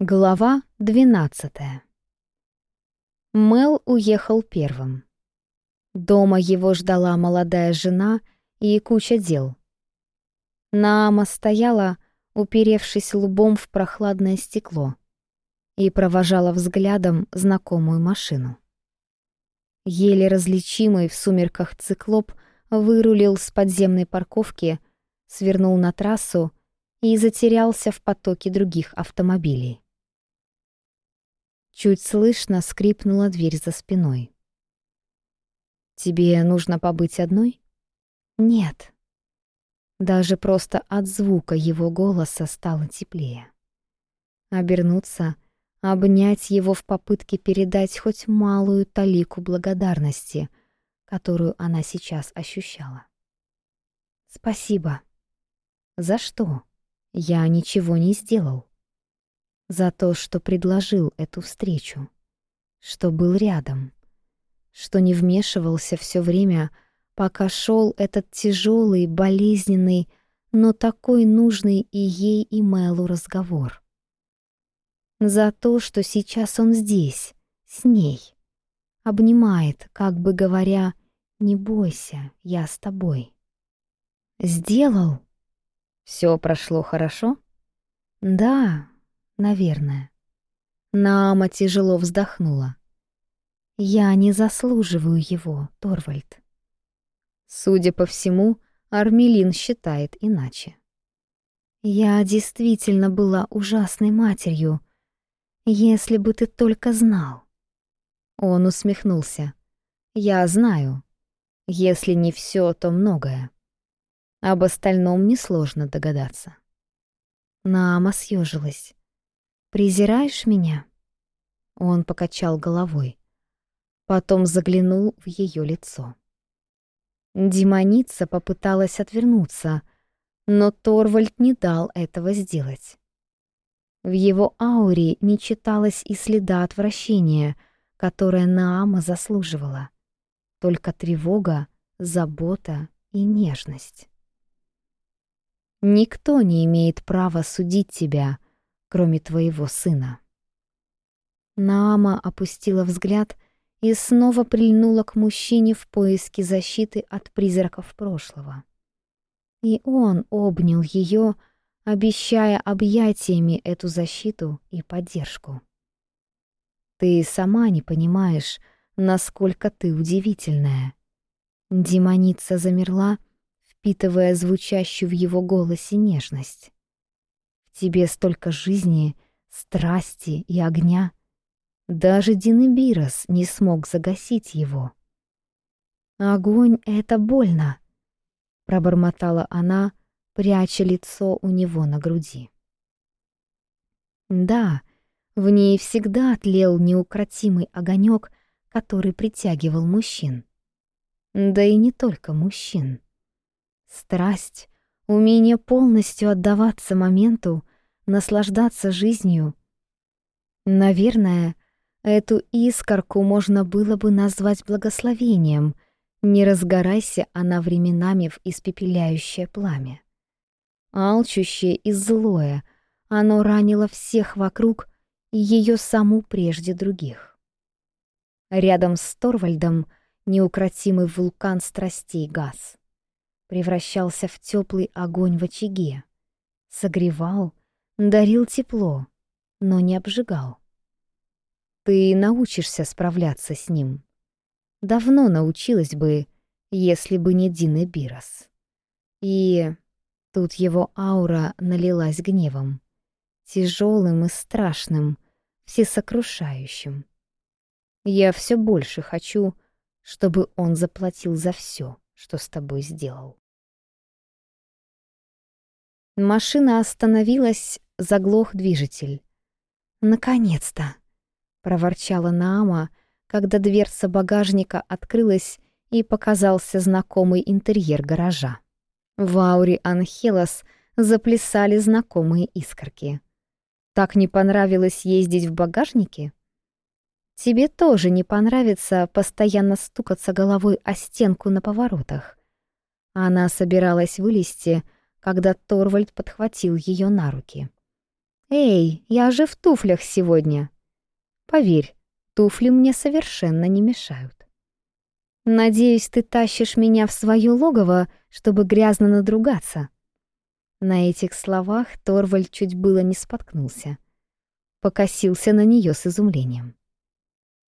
Глава 12 Мэл уехал первым. Дома его ждала молодая жена и куча дел. Наама стояла, уперевшись лбом в прохладное стекло, и провожала взглядом знакомую машину. Еле различимый в сумерках циклоп вырулил с подземной парковки, свернул на трассу и затерялся в потоке других автомобилей. Чуть слышно скрипнула дверь за спиной. «Тебе нужно побыть одной?» «Нет». Даже просто от звука его голоса стало теплее. Обернуться, обнять его в попытке передать хоть малую талику благодарности, которую она сейчас ощущала. «Спасибо». «За что? Я ничего не сделал» за то, что предложил эту встречу, что был рядом, что не вмешивался все время, пока шел этот тяжелый, болезненный, но такой нужный и ей, и Мэлу разговор. За то, что сейчас он здесь, с ней, обнимает, как бы говоря, «Не бойся, я с тобой». «Сделал?» «Все прошло хорошо?» «Да, наверное. Нама тяжело вздохнула. Я не заслуживаю его, Торвальд. Судя по всему, Армелин считает иначе. Я действительно была ужасной матерью, если бы ты только знал. Он усмехнулся. Я знаю. Если не все, то многое. Об остальном несложно догадаться. Нама съежилась. «Презираешь меня?» Он покачал головой. Потом заглянул в ее лицо. Демоница попыталась отвернуться, но Торвальд не дал этого сделать. В его ауре не читалось и следа отвращения, которое Наама заслуживала. Только тревога, забота и нежность. «Никто не имеет права судить тебя», кроме твоего сына». Наама опустила взгляд и снова прильнула к мужчине в поиске защиты от призраков прошлого. И он обнял ее, обещая объятиями эту защиту и поддержку. «Ты сама не понимаешь, насколько ты удивительная». Демоница замерла, впитывая звучащую в его голосе нежность. Тебе столько жизни, страсти и огня. Даже Динебирос не смог загасить его. «Огонь — это больно!» — пробормотала она, пряча лицо у него на груди. Да, в ней всегда отлел неукротимый огонек, который притягивал мужчин. Да и не только мужчин. Страсть, умение полностью отдаваться моменту наслаждаться жизнью. Наверное, эту искорку можно было бы назвать благословением. Не разгорайся она временами в испепеляющее пламя. Алчущее и злое, оно ранило всех вокруг и ее саму прежде других. Рядом с Торвальдом неукротимый вулкан страстей газ превращался в теплый огонь в очаге, согревал дарил тепло, но не обжигал. Ты научишься справляться с ним. Давно научилась бы, если бы не Дина Бирос. И тут его аура налилась гневом, тяжелым и страшным, всесокрушающим. Я все больше хочу, чтобы он заплатил за все, что с тобой сделал. Машина остановилась, заглох движитель. «Наконец-то!» — проворчала Наама, когда дверца багажника открылась и показался знакомый интерьер гаража. В ауре Анхелос заплясали знакомые искорки. «Так не понравилось ездить в багажнике?» «Тебе тоже не понравится постоянно стукаться головой о стенку на поворотах». Она собиралась вылезти, когда Торвальд подхватил ее на руки. «Эй, я же в туфлях сегодня!» «Поверь, туфли мне совершенно не мешают». «Надеюсь, ты тащишь меня в свое логово, чтобы грязно надругаться». На этих словах Торваль чуть было не споткнулся. Покосился на нее с изумлением.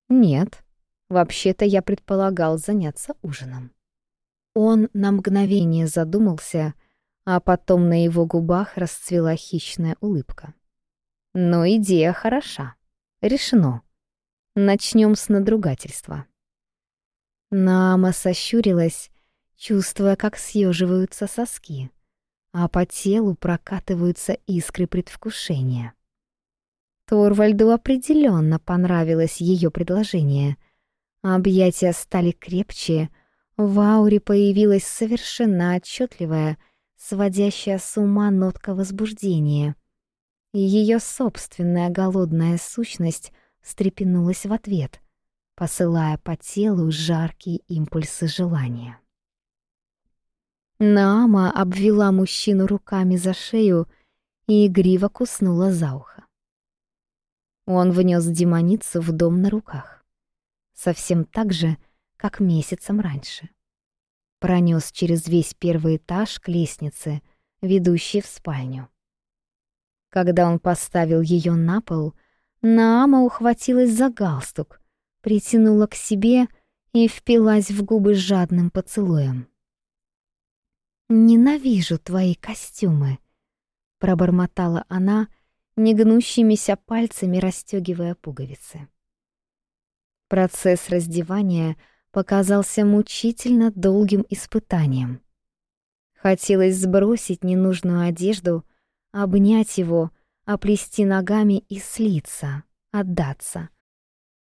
«Нет, вообще-то я предполагал заняться ужином». Он на мгновение задумался, а потом на его губах расцвела хищная улыбка. Но идея хороша. Решено. Начнем с надругательства. Нама сощурилась, чувствуя, как съеживаются соски, а по телу прокатываются искры предвкушения. Торвальду определенно понравилось ее предложение. Объятия стали крепче, в ауре появилась совершенно отчетливая, сводящая с ума нотка возбуждения — ее собственная голодная сущность встрепенулась в ответ, посылая по телу жаркие импульсы желания. Наама обвела мужчину руками за шею и игриво куснула за ухо. Он внес демоницу в дом на руках. Совсем так же, как месяцем раньше. Пронес через весь первый этаж к лестнице, ведущей в спальню. Когда он поставил ее на пол, Наама ухватилась за галстук, притянула к себе и впилась в губы жадным поцелуем. «Ненавижу твои костюмы», — пробормотала она, негнущимися пальцами расстегивая пуговицы. Процесс раздевания показался мучительно долгим испытанием. Хотелось сбросить ненужную одежду — обнять его, а оплести ногами и слиться, отдаться.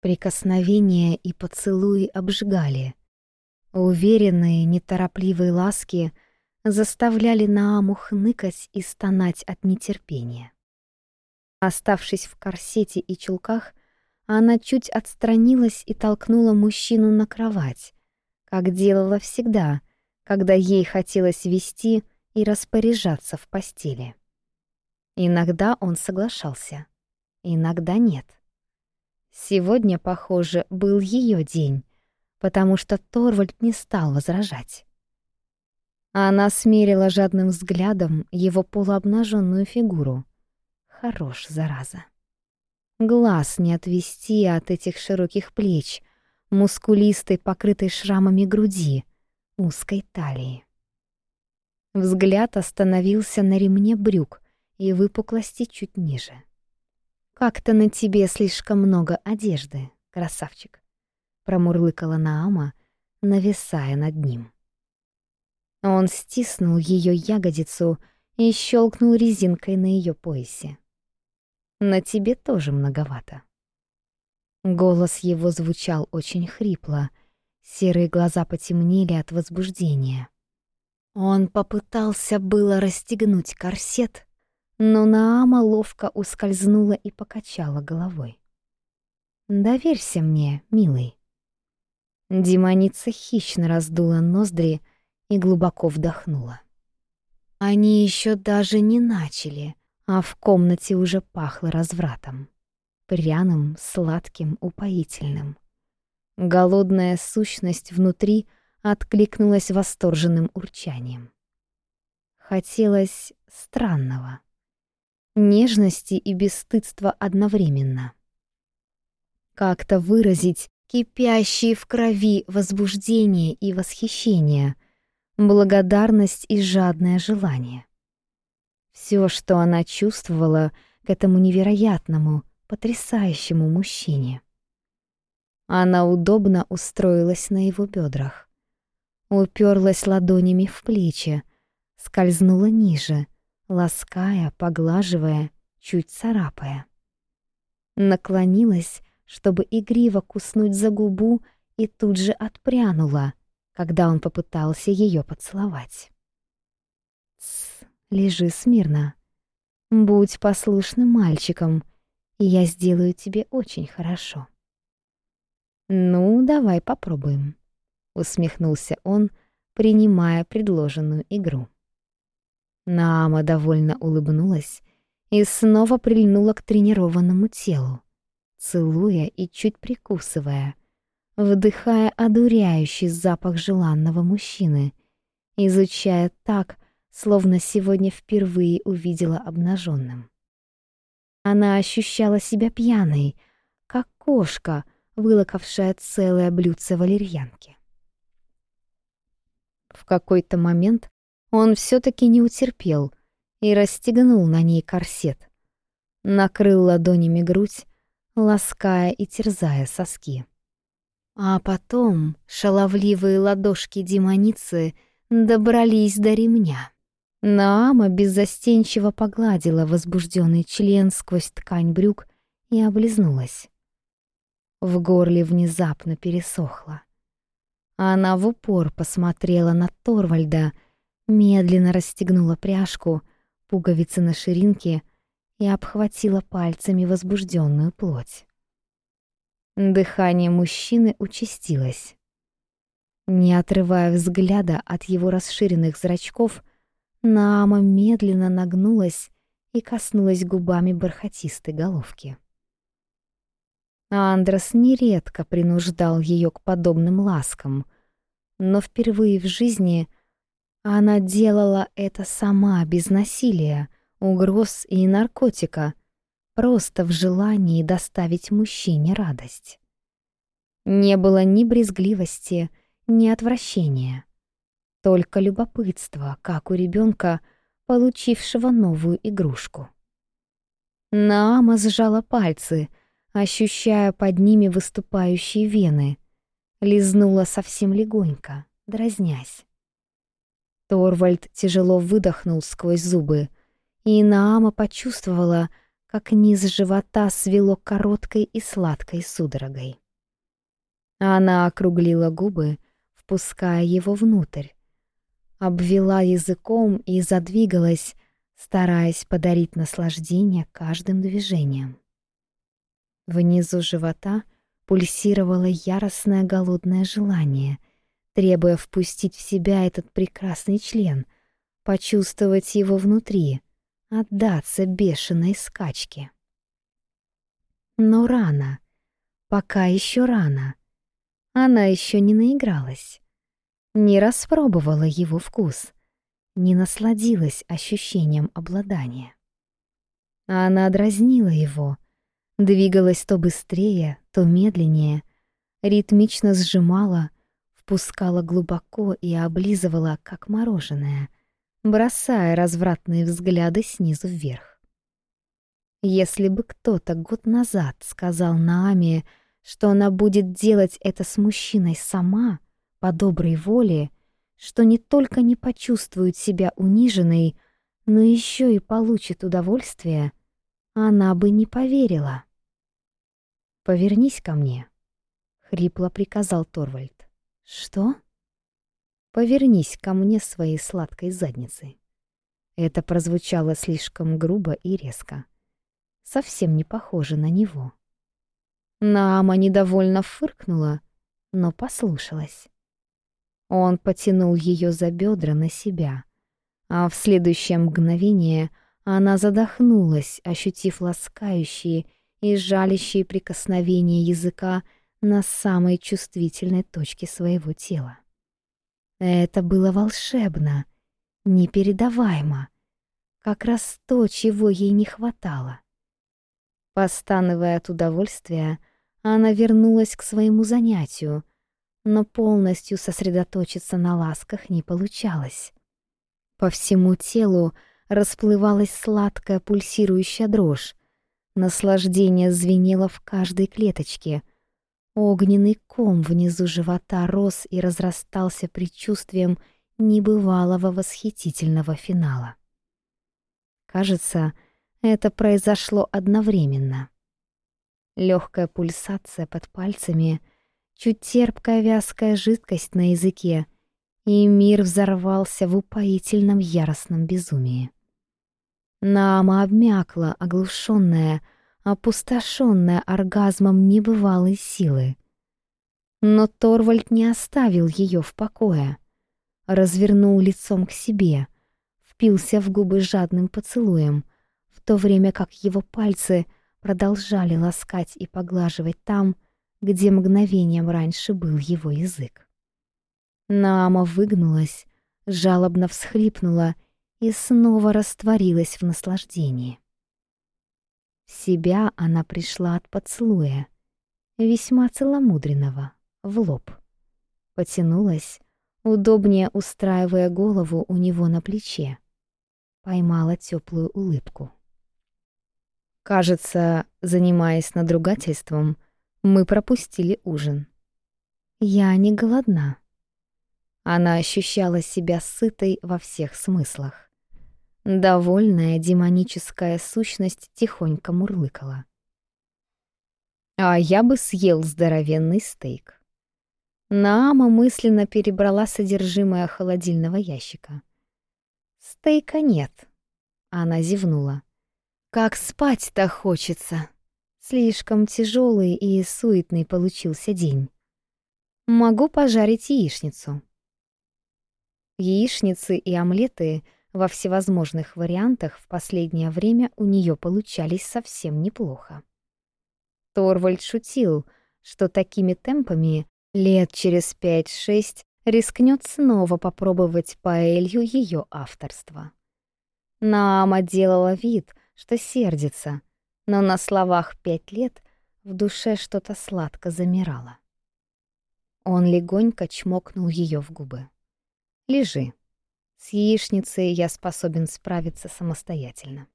Прикосновения и поцелуи обжигали. Уверенные, неторопливые ласки заставляли Нааму хныкать и стонать от нетерпения. Оставшись в корсете и чулках, она чуть отстранилась и толкнула мужчину на кровать, как делала всегда, когда ей хотелось вести и распоряжаться в постели. Иногда он соглашался, иногда нет. Сегодня, похоже, был ее день, потому что Торвальд не стал возражать. Она смерила жадным взглядом его полуобнаженную фигуру. Хорош, зараза. Глаз не отвести от этих широких плеч, мускулистой, покрытой шрамами груди, узкой талии. Взгляд остановился на ремне брюк, и выпуклости чуть ниже. «Как-то на тебе слишком много одежды, красавчик», — промурлыкала Наама, нависая над ним. Он стиснул ее ягодицу и щелкнул резинкой на ее поясе. «На тебе тоже многовато». Голос его звучал очень хрипло, серые глаза потемнели от возбуждения. Он попытался было расстегнуть корсет, но Наама ловко ускользнула и покачала головой. «Доверься мне, милый». Демоница хищно раздула ноздри и глубоко вдохнула. Они еще даже не начали, а в комнате уже пахло развратом. Пряным, сладким, упоительным. Голодная сущность внутри откликнулась восторженным урчанием. Хотелось странного — нежности и бесстыдства одновременно. Как-то выразить кипящие в крови возбуждение и восхищение, благодарность и жадное желание. Все, что она чувствовала к этому невероятному, потрясающему мужчине. Она удобно устроилась на его бедрах, уперлась ладонями в плечи, скользнула ниже — лаская, поглаживая, чуть царапая. Наклонилась, чтобы игриво куснуть за губу, и тут же отпрянула, когда он попытался ее поцеловать. «Тсс, лежи смирно. Будь послушным мальчиком, и я сделаю тебе очень хорошо». «Ну, давай попробуем», — усмехнулся он, принимая предложенную игру. Нама довольно улыбнулась и снова прильнула к тренированному телу, целуя и чуть прикусывая, вдыхая одуряющий запах желанного мужчины, изучая так, словно сегодня впервые увидела обнаженным. Она ощущала себя пьяной, как кошка, вылокавшая целое блюдце валерьянки. В какой-то момент он все-таки не утерпел и расстегнул на ней корсет. Накрыл ладонями грудь, лаская и терзая соски. А потом шаловливые ладошки демоницы добрались до ремня. Наама беззастенчиво погладила возбужденный член сквозь ткань брюк и облизнулась. В горле внезапно пересохло. Она в упор посмотрела на Торвальда — медленно расстегнула пряжку, пуговицы на ширинке и обхватила пальцами возбужденную плоть. Дыхание мужчины участилось. Не отрывая взгляда от его расширенных зрачков, Наама медленно нагнулась и коснулась губами бархатистой головки. Андрес нередко принуждал ее к подобным ласкам, но впервые в жизни — она делала это сама, без насилия, угроз и наркотика, просто в желании доставить мужчине радость. Не было ни брезгливости, ни отвращения, только любопытство, как у ребенка, получившего новую игрушку. Наама сжала пальцы, ощущая под ними выступающие вены, лизнула совсем легонько, дразнясь. Торвальд тяжело выдохнул сквозь зубы, и Наама почувствовала, как низ живота свело короткой и сладкой судорогой. Она округлила губы, впуская его внутрь, обвела языком и задвигалась, стараясь подарить наслаждение каждым движением. Внизу живота пульсировало яростное голодное желание — требуя впустить в себя этот прекрасный член, почувствовать его внутри, отдаться бешеной скачке. Но рано. Пока еще рано. Она еще не наигралась. Не распробовала его вкус. Не насладилась ощущением обладания. Она дразнила его. Двигалась то быстрее, то медленнее. Ритмично сжимала — пускала глубоко и облизывала, как мороженое, бросая развратные взгляды снизу вверх. Если бы кто-то год назад сказал Нааме, что она будет делать это с мужчиной сама, по доброй воле, что не только не почувствует себя униженной, но еще и получит удовольствие, она бы не поверила. «Повернись ко мне», — хрипло приказал Торвальд. «Что?» «Повернись ко мне своей сладкой задницей». Это прозвучало слишком грубо и резко. Совсем не похоже на него. Наама недовольно фыркнула, но послушалась. Он потянул ее за бедра на себя, а в следующее мгновение она задохнулась, ощутив ласкающие и жалящие прикосновения языка, на самой чувствительной точке своего тела. Это было волшебно, непередаваемо, как раз то, чего ей не хватало. Постановая от удовольствия, она вернулась к своему занятию, но полностью сосредоточиться на ласках не получалось. По всему телу расплывалась сладкая пульсирующая дрожь, наслаждение звенело в каждой клеточке — Огненный ком внизу живота рос и разрастался предчувствием небывалого восхитительного финала. Кажется, это произошло одновременно. Легкая пульсация под пальцами, чуть терпкая вязкая жидкость на языке, и мир взорвался в упоительном яростном безумии. Наама обмякла, оглушенная, а опустошенная оргазмом небывалой силы. Но Торвальд не оставил ее в покое. Развернул лицом к себе, впился в губы жадным поцелуем, в то время как его пальцы продолжали ласкать и поглаживать там, где мгновением раньше был его язык. Наама выгнулась, жалобно всхлипнула и снова растворилась в наслаждении себя она пришла от поцелуя, весьма целомудренного, в лоб. Потянулась, удобнее устраивая голову у него на плече. Поймала теплую улыбку. Кажется, занимаясь надругательством, мы пропустили ужин. Я не голодна. Она ощущала себя сытой во всех смыслах. Довольная демоническая сущность тихонько мурлыкала. А я бы съел здоровенный стейк. Наама мысленно перебрала содержимое холодильного ящика. Стейка нет. Она зевнула. Как спать-то хочется. Слишком тяжелый и суетный получился день. Могу пожарить яичницу. Яичницы и омлеты — во всевозможных вариантах в последнее время у нее получались совсем неплохо. Торвальд шутил, что такими темпами лет через 5-6 рискнет снова попробовать паэлью ее авторства. Наама делала вид, что сердится, но на словах «пять лет» в душе что-то сладко замирало. Он легонько чмокнул ее в губы. «Лежи», с яичницей я способен справиться самостоятельно.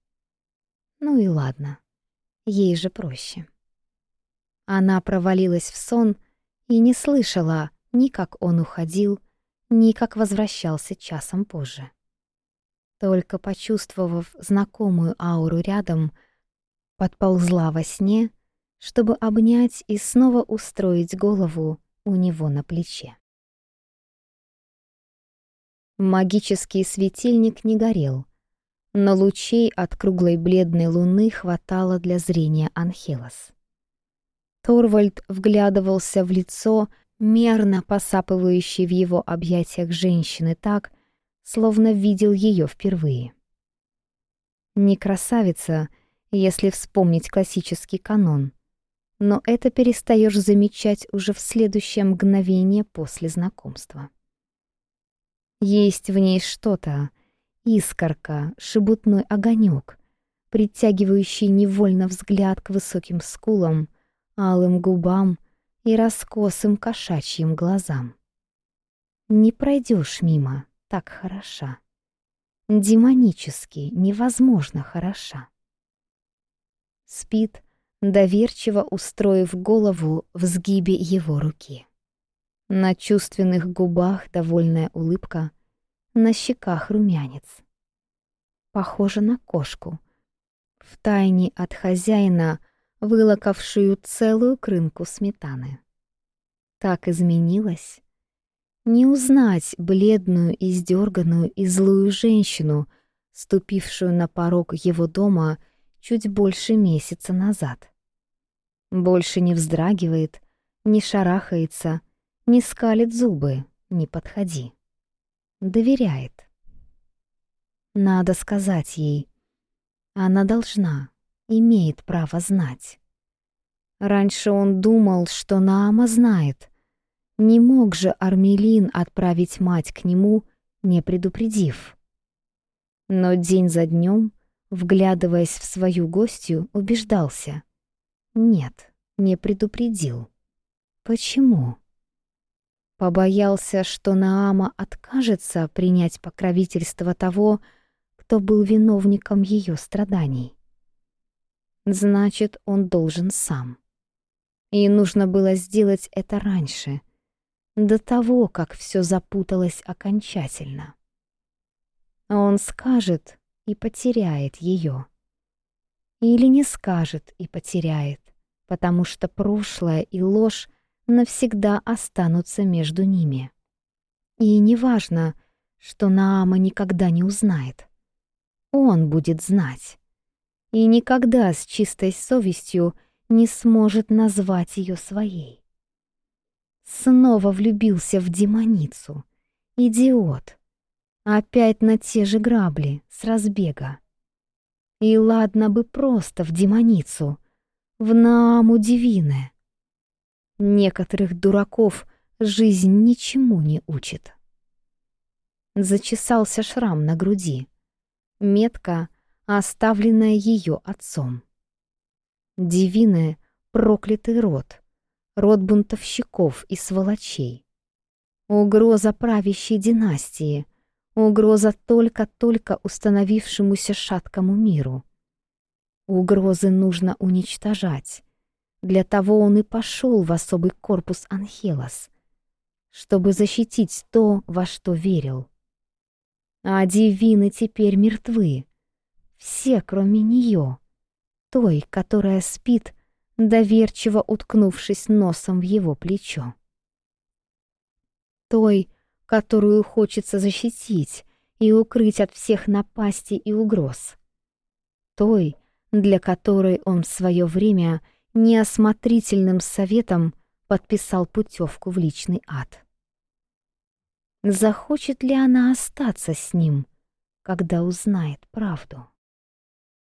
Ну и ладно, ей же проще. Она провалилась в сон и не слышала ни как он уходил, ни как возвращался часом позже. Только почувствовав знакомую ауру рядом, подползла во сне, чтобы обнять и снова устроить голову у него на плече. Магический светильник не горел, но лучей от круглой бледной луны хватало для зрения Анхелос. Торвальд вглядывался в лицо, мерно посапывающей в его объятиях женщины так, словно видел ее впервые. Не красавица, если вспомнить классический канон, но это перестаешь замечать уже в следующее мгновение после знакомства. Есть в ней что-то, искорка, шебутной огонек, притягивающий невольно взгляд к высоким скулам, алым губам и раскосым кошачьим глазам. Не пройдешь мимо, так хороша. Демонически, невозможно хороша. Спит, доверчиво устроив голову в сгибе его руки. На чувственных губах довольная улыбка, на щеках румянец. Похоже на кошку. в тайне от хозяина, вылокавшую целую крынку сметаны. Так изменилась. Не узнать бледную, издерганную и злую женщину, ступившую на порог его дома чуть больше месяца назад. Больше не вздрагивает, не шарахается — не скалит зубы, не подходи. Доверяет. Надо сказать ей. Она должна, имеет право знать. Раньше он думал, что Наама знает. Не мог же Армелин отправить мать к нему, не предупредив. Но день за днем, вглядываясь в свою гостью, убеждался. Нет, не предупредил. Почему? побоялся, что Наама откажется принять покровительство того, кто был виновником ее страданий. Значит, он должен сам. И нужно было сделать это раньше, до того, как все запуталось окончательно. Он скажет и потеряет ее. Или не скажет и потеряет, потому что прошлое и ложь навсегда останутся между ними. И неважно, что Наама никогда не узнает. Он будет знать. И никогда с чистой совестью не сможет назвать ее своей. Снова влюбился в демоницу. Идиот. Опять на те же грабли, с разбега. И ладно бы просто в демоницу, в Нааму Дивине. Некоторых дураков жизнь ничему не учит. Зачесался шрам на груди. Метка, оставленная ее отцом. Дивиная, проклятый род. Род бунтовщиков и сволочей. Угроза правящей династии. Угроза только-только установившемуся шаткому миру. Угрозы нужно уничтожать для того он и пошел в особый корпус Анхелос, чтобы защитить то, во что верил. А Дивины теперь мертвы. Все, кроме нее. Той, которая спит, доверчиво уткнувшись носом в его плечо. Той, которую хочется защитить и укрыть от всех напастей и угроз. Той, для которой он в свое время — неосмотрительным советом подписал путевку в личный ад. Захочет ли она остаться с ним, когда узнает правду?